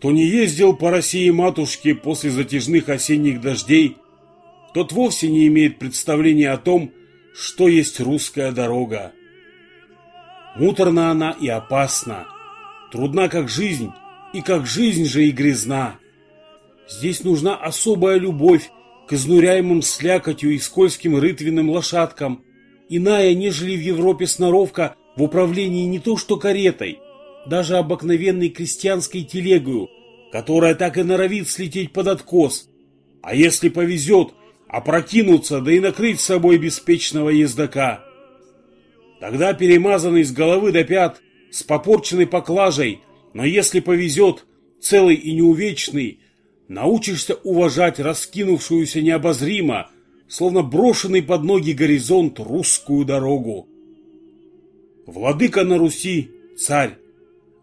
Кто не ездил по России матушке после затяжных осенних дождей, тот вовсе не имеет представления о том, что есть русская дорога. Муторна она и опасна, трудна как жизнь, и как жизнь же и грязна. Здесь нужна особая любовь к изнуряемым слякотью и скользким рытвенным лошадкам, иная, нежели в Европе сноровка в управлении не то что каретой, даже обыкновенной крестьянской телегою, которая так и норовит слететь под откос, а если повезет, опрокинуться, да и накрыть собой беспечного ездока. Тогда перемазанный с головы до пят, с попорченной поклажей, но если повезет, целый и неувечный, научишься уважать раскинувшуюся необозримо, словно брошенный под ноги горизонт русскую дорогу. Владыка на Руси – царь,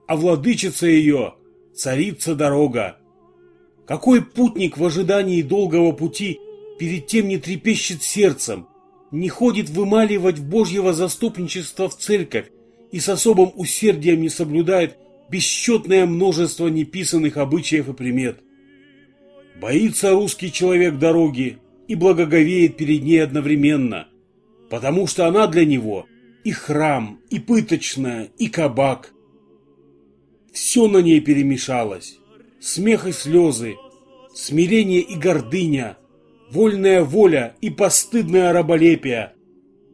а владычица ее – царица дорога. Какой путник в ожидании долгого пути перед тем не трепещет сердцем, не ходит вымаливать Божьего заступничества в церковь и с особым усердием не соблюдает бесчетное множество неписанных обычаев и примет. Боится русский человек дороги и благоговеет перед ней одновременно, потому что она для него и храм, и пыточная, и кабак. Все на ней перемешалось. Смех и слезы, смирение и гордыня – вольная воля и постыдное раболепие,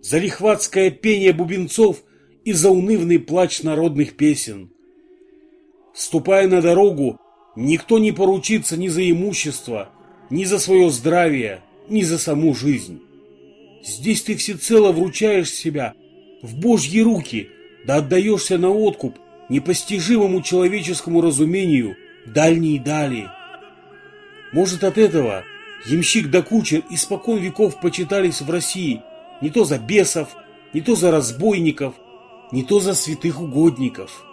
залихватское пение бубенцов и заунывный плач народных песен. Ступая на дорогу, никто не поручится ни за имущество, ни за свое здравие, ни за саму жизнь. Здесь ты всецело вручаешь себя в Божьи руки, да отдаешься на откуп непостижимому человеческому разумению дальней дали. Может от этого Ямщик да кучер испокон веков почитались в России не то за бесов, не то за разбойников, не то за святых угодников.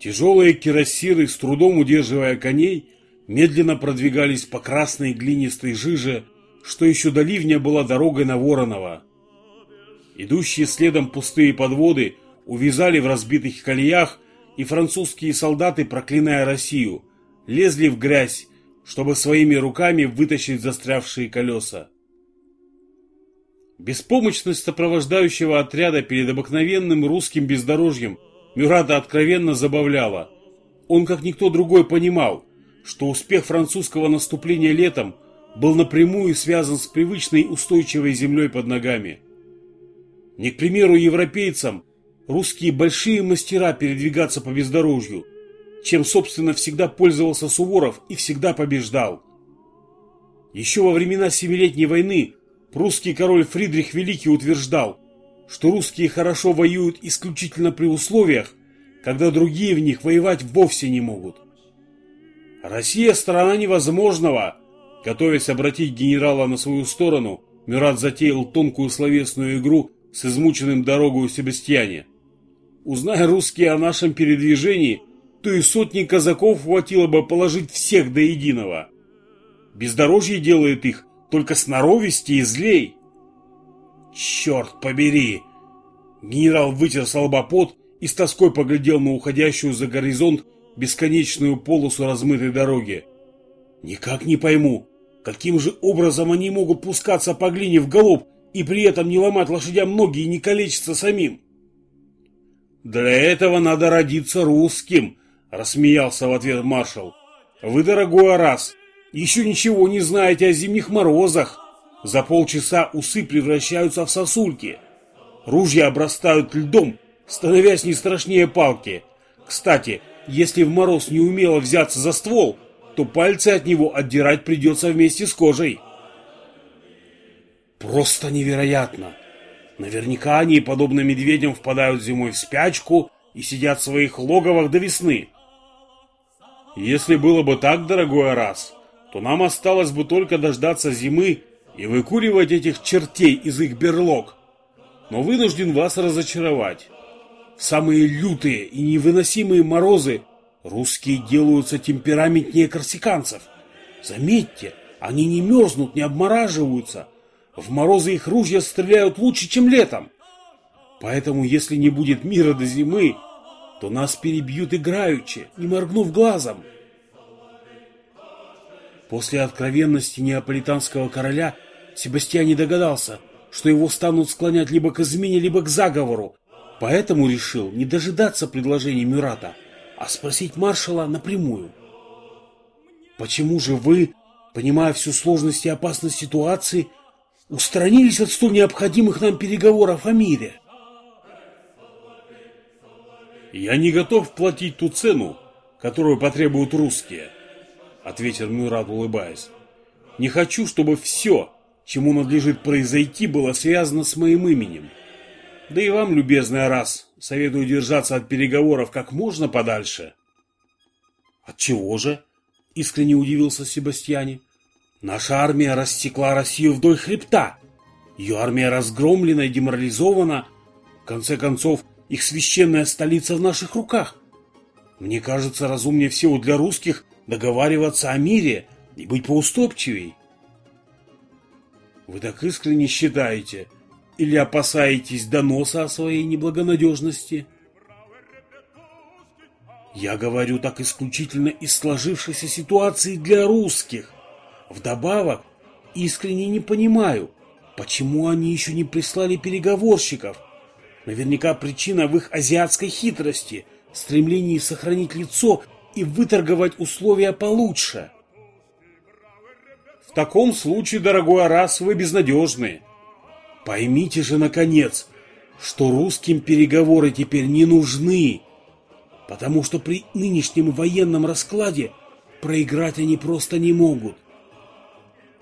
Тяжелые кирасиры, с трудом удерживая коней, медленно продвигались по красной глинистой жиже, что еще до ливня была дорогой на Воронова. Идущие следом пустые подводы увязали в разбитых колеях, и французские солдаты, проклиная Россию, лезли в грязь, чтобы своими руками вытащить застрявшие колеса. Беспомощность сопровождающего отряда перед обыкновенным русским бездорожьем Мюрата откровенно забавляла. Он, как никто другой, понимал, что успех французского наступления летом был напрямую связан с привычной устойчивой землей под ногами. Не к примеру европейцам, русские большие мастера передвигаться по бездорожью, чем, собственно, всегда пользовался Суворов и всегда побеждал. Еще во времена Семилетней войны прусский король Фридрих Великий утверждал, что русские хорошо воюют исключительно при условиях, когда другие в них воевать вовсе не могут. Россия – страна невозможного. Готовясь обратить генерала на свою сторону, Мюрат затеял тонкую словесную игру с измученным дорогою Себастьяне. Узная русские о нашем передвижении, то и сотни казаков хватило бы положить всех до единого. Бездорожье делает их только сноровистей и злей. Черт побери! Генерал вытер с и с тоской поглядел на уходящую за горизонт бесконечную полосу размытой дороги. Никак не пойму, каким же образом они могут пускаться по глине в голуб и при этом не ломать лошадям ноги и не калечиться самим. «Для этого надо родиться русским», – рассмеялся в ответ маршал. «Вы, дорогой Арас, еще ничего не знаете о зимних морозах. За полчаса усы превращаются в сосульки. Ружья обрастают льдом, становясь не страшнее палки. Кстати, если в мороз не умело взяться за ствол, то пальцы от него отдирать придется вместе с кожей». «Просто невероятно!» Наверняка они, подобно медведям, впадают зимой в спячку и сидят в своих логовах до весны. Если было бы так, дорогой Арас, то нам осталось бы только дождаться зимы и выкуривать этих чертей из их берлог. Но вынужден вас разочаровать. В самые лютые и невыносимые морозы русские делаются темпераментнее корсиканцев. Заметьте, они не мерзнут, не обмораживаются – в морозы их ружья стреляют лучше, чем летом. Поэтому, если не будет мира до зимы, то нас перебьют играючи, не моргнув глазом. После откровенности неаполитанского короля Себастьян не догадался, что его станут склонять либо к измене, либо к заговору, поэтому решил не дожидаться предложения Мюрата, а спросить маршала напрямую. «Почему же вы, понимая всю сложность и опасность ситуации, устранились от столь необходимых нам переговоров о мире?» «Я не готов платить ту цену, которую потребуют русские», — ответил Мюрат, улыбаясь. «Не хочу, чтобы все, чему надлежит произойти, было связано с моим именем. Да и вам, любезная раз, советую держаться от переговоров как можно подальше». «От чего же?» — искренне удивился Себастьяне. «Наша армия рассекла Россию вдоль хребта. Ее армия разгромлена и деморализована. В конце концов, их священная столица в наших руках. Мне кажется, разумнее всего для русских договариваться о мире и быть поуступчивей. Вы так искренне считаете или опасаетесь доноса о своей неблагонадежности? Я говорю так исключительно из сложившейся ситуации для русских. Вдобавок, искренне не понимаю, почему они еще не прислали переговорщиков, Наверняка причина в их азиатской хитрости, стремлении сохранить лицо и выторговать условия получше. В таком случае, дорогой Арас, вы безнадежны. Поймите же, наконец, что русским переговоры теперь не нужны, потому что при нынешнем военном раскладе проиграть они просто не могут.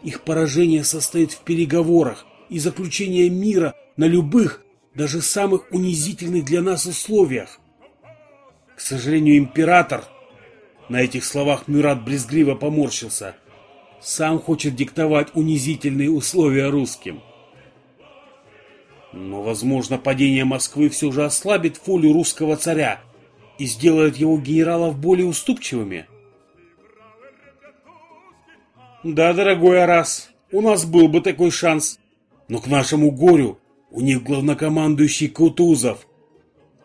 Их поражение состоит в переговорах и заключении мира на любых, даже самых унизительных для нас условиях. К сожалению, император, на этих словах Мюрат брезгливо поморщился, сам хочет диктовать унизительные условия русским. Но, возможно, падение Москвы все же ослабит волю русского царя и сделает его генералов более уступчивыми. Да, дорогой Арас, у нас был бы такой шанс, но к нашему горю у них главнокомандующий Кутузов.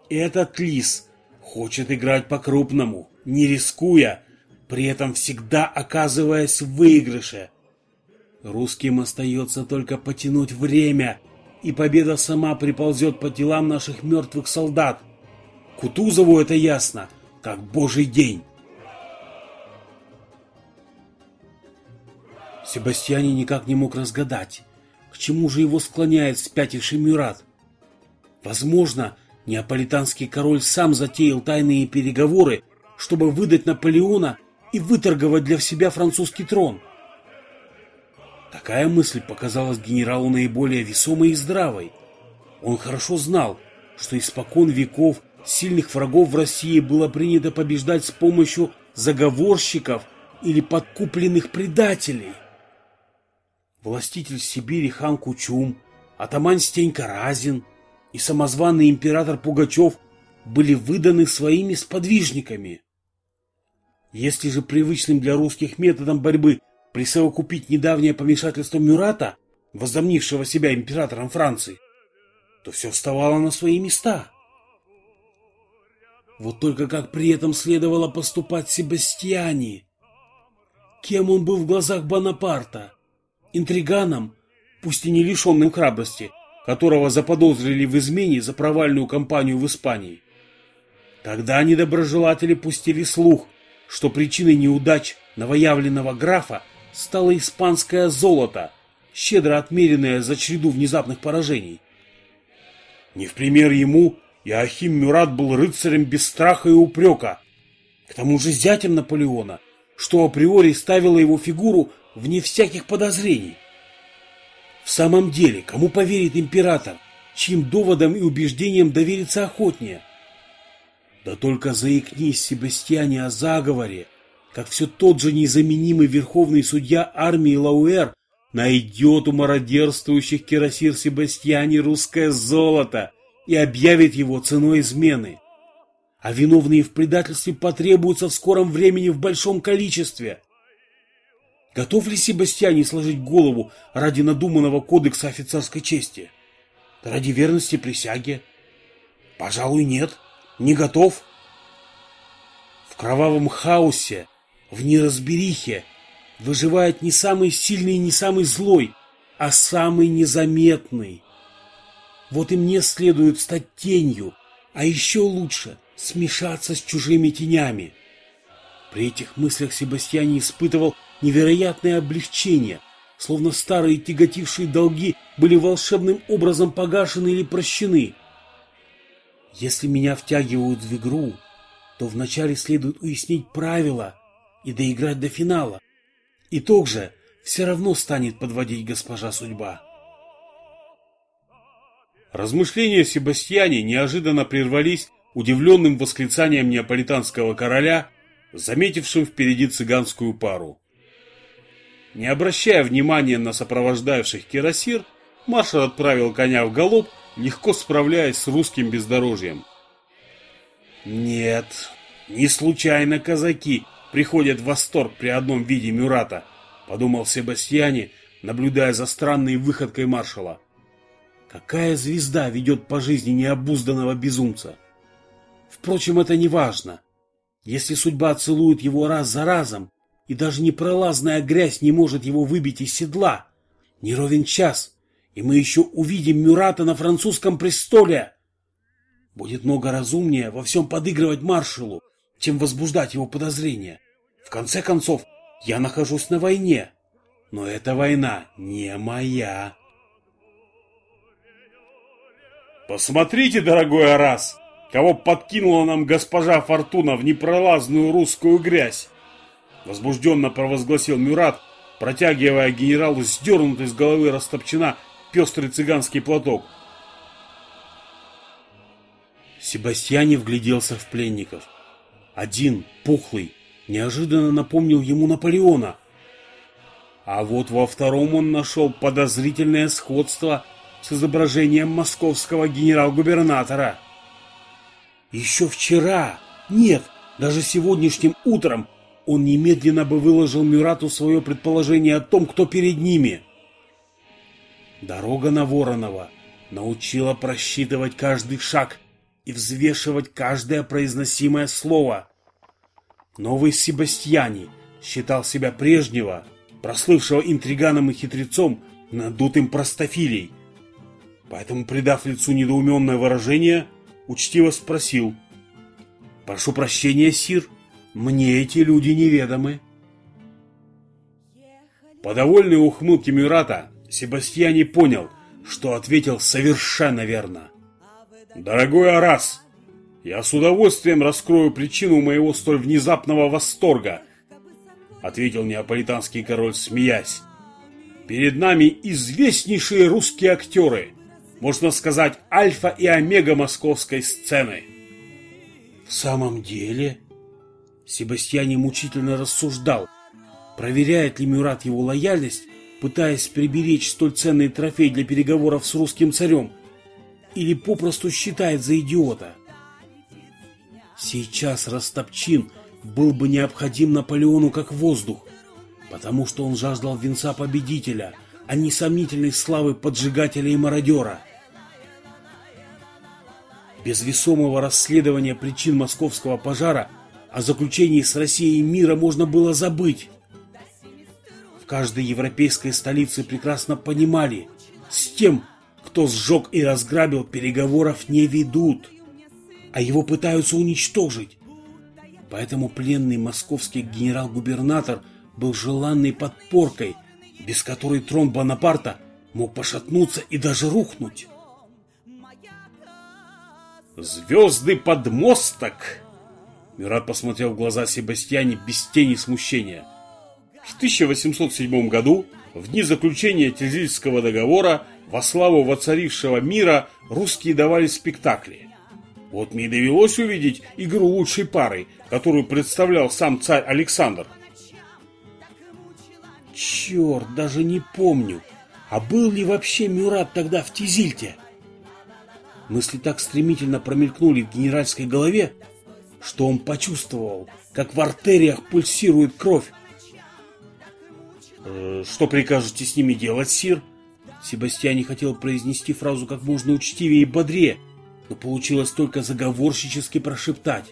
Этот лис хочет играть по-крупному, не рискуя, при этом всегда оказываясь в выигрыше. Русским остается только потянуть время, и победа сама приползет по телам наших мертвых солдат. Кутузову это ясно, как божий день. Себастьяне никак не мог разгадать, к чему же его склоняет спятивший Мюрат? Возможно, неаполитанский король сам затеял тайные переговоры, чтобы выдать Наполеона и выторговать для себя французский трон. Такая мысль показалась генералу наиболее весомой и здравой. Он хорошо знал, что испокон веков сильных врагов в России было принято побеждать с помощью заговорщиков или подкупленных предателей – властитель Сибири хан Кучум, атаман Стенька Разин и самозваный император Пугачев были выданы своими сподвижниками. Если же привычным для русских методом борьбы присовокупить недавнее помешательство Мюрата, возомнившего себя императором Франции, то все вставало на свои места. Вот только как при этом следовало поступать Себастьяне? Кем он был в глазах Бонапарта? интриганом, пусть и не лишенным храбрости, которого заподозрили в измене за провальную кампанию в Испании. Тогда недоброжелатели пустили слух, что причиной неудач новоявленного графа стало испанское золото, щедро отмеренное за череду внезапных поражений. Не в пример ему Иоахим Мюрат был рыцарем без страха и упрека, к тому же зятем Наполеона, что априори ставило его фигуру вне всяких подозрений. В самом деле, кому поверит император, чьим доводам и убеждениям довериться охотнее? Да только заикнись, Себастьяне, о заговоре, как все тот же незаменимый верховный судья армии Лауэр найдет у мародерствующих кирасир Себастьяне русское золото и объявит его ценой измены. А виновные в предательстве потребуются в скором времени в большом количестве. Готов ли Себастьяне сложить голову ради надуманного кодекса офицерской чести? Ради верности присяге? Пожалуй, нет. Не готов. В кровавом хаосе, в неразберихе, выживает не самый сильный и не самый злой, а самый незаметный. Вот и мне следует стать тенью, а еще лучше смешаться с чужими тенями. При этих мыслях Себастьян испытывал невероятное облегчение, словно старые тяготившие долги были волшебным образом погашены или прощены. Если меня втягивают в игру, то вначале следует уяснить правила и доиграть до финала. Итог же все равно станет подводить госпожа судьба. Размышления Себастьяне неожиданно прервались удивленным восклицанием неаполитанского короля, заметившим впереди цыганскую пару. Не обращая внимания на сопровождающих кирасир, маршал отправил коня в галоп, легко справляясь с русским бездорожьем. Нет, не случайно казаки приходят в восторг при одном виде Мюрата, подумал Себастьяне, наблюдая за странной выходкой маршала. Какая звезда ведет по жизни необузданного безумца? Впрочем, это не важно. Если судьба целует его раз за разом, и даже непролазная грязь не может его выбить из седла, не ровен час, и мы еще увидим Мюрата на французском престоле. Будет много разумнее во всем подыгрывать маршалу, чем возбуждать его подозрения. В конце концов, я нахожусь на войне, но эта война не моя. Посмотрите, дорогой Арас, кого подкинула нам госпожа Фортуна в непролазную русскую грязь. Возбужденно провозгласил Мюрат, протягивая генералу сдернутый с головы растопчена пестрый цыганский платок. Себастьяне вгляделся в пленников. Один, пухлый, неожиданно напомнил ему Наполеона. А вот во втором он нашел подозрительное сходство – с изображением московского генерал-губернатора. Еще вчера, нет, даже сегодняшним утром он немедленно бы выложил Мюрату свое предположение о том, кто перед ними. Дорога на Воронова научила просчитывать каждый шаг и взвешивать каждое произносимое слово. Новый Себастьяни считал себя прежнего, прослывшего интриганом и хитрецом, надутым простофилей. Поэтому, придав лицу недоуменное выражение, учтиво спросил. «Прошу прощения, сир, мне эти люди неведомы». По довольной ухмылке Мюрата Себастьяне понял, что ответил совершенно верно. «Дорогой Арас, я с удовольствием раскрою причину моего столь внезапного восторга», ответил неаполитанский король, смеясь. «Перед нами известнейшие русские актеры, можно сказать, альфа и омега московской сцены. В самом деле, Себастьяне мучительно рассуждал, проверяет ли Мюрат его лояльность, пытаясь приберечь столь ценный трофей для переговоров с русским царем, или попросту считает за идиота. Сейчас Растопчин был бы необходим Наполеону как воздух, потому что он жаждал венца победителя, а не сомнительной славы поджигателя и мародера. Без весомого расследования причин московского пожара о заключении с Россией мира можно было забыть. В каждой европейской столице прекрасно понимали, с тем, кто сжег и разграбил, переговоров не ведут, а его пытаются уничтожить. Поэтому пленный московский генерал-губернатор был желанной подпоркой, без которой трон Бонапарта мог пошатнуться и даже рухнуть. Звезды подмосток!» Мюрат посмотрел в глаза Себастьяне без тени смущения. В 1807 году, в дни заключения Тильзитского договора, во славу воцарившего мира, русские давали спектакли. Вот мне довелось увидеть игру лучшей пары, которую представлял сам царь Александр. Черт, даже не помню, а был ли вообще Мюрат тогда в Тизильте? Мысли так стремительно промелькнули в генеральской голове, что он почувствовал, как в артериях пульсирует кровь. «Э, «Что прикажете с ними делать, сир?» Себастьян не хотел произнести фразу как можно учтивее и бодрее, но получилось только заговорщически прошептать.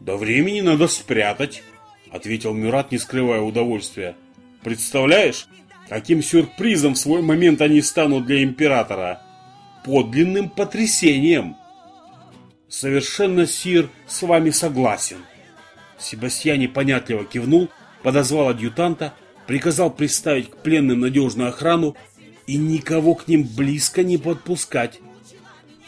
«До времени надо спрятать», — ответил Мюрат, не скрывая удовольствия. «Представляешь, каким сюрпризом в свой момент они станут для императора? Подлинным потрясением!» «Совершенно, Сир, с вами согласен». Себастьян непонятливо кивнул, подозвал адъютанта, приказал приставить к пленным надежную охрану и никого к ним близко не подпускать.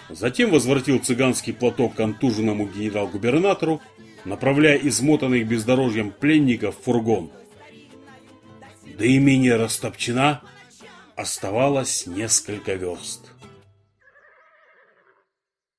Затем возвратил цыганский платок контуженному генерал-губернатору, направляя измотанных бездорожьем пленников в фургон. До имения Растопчина оставалось несколько верст.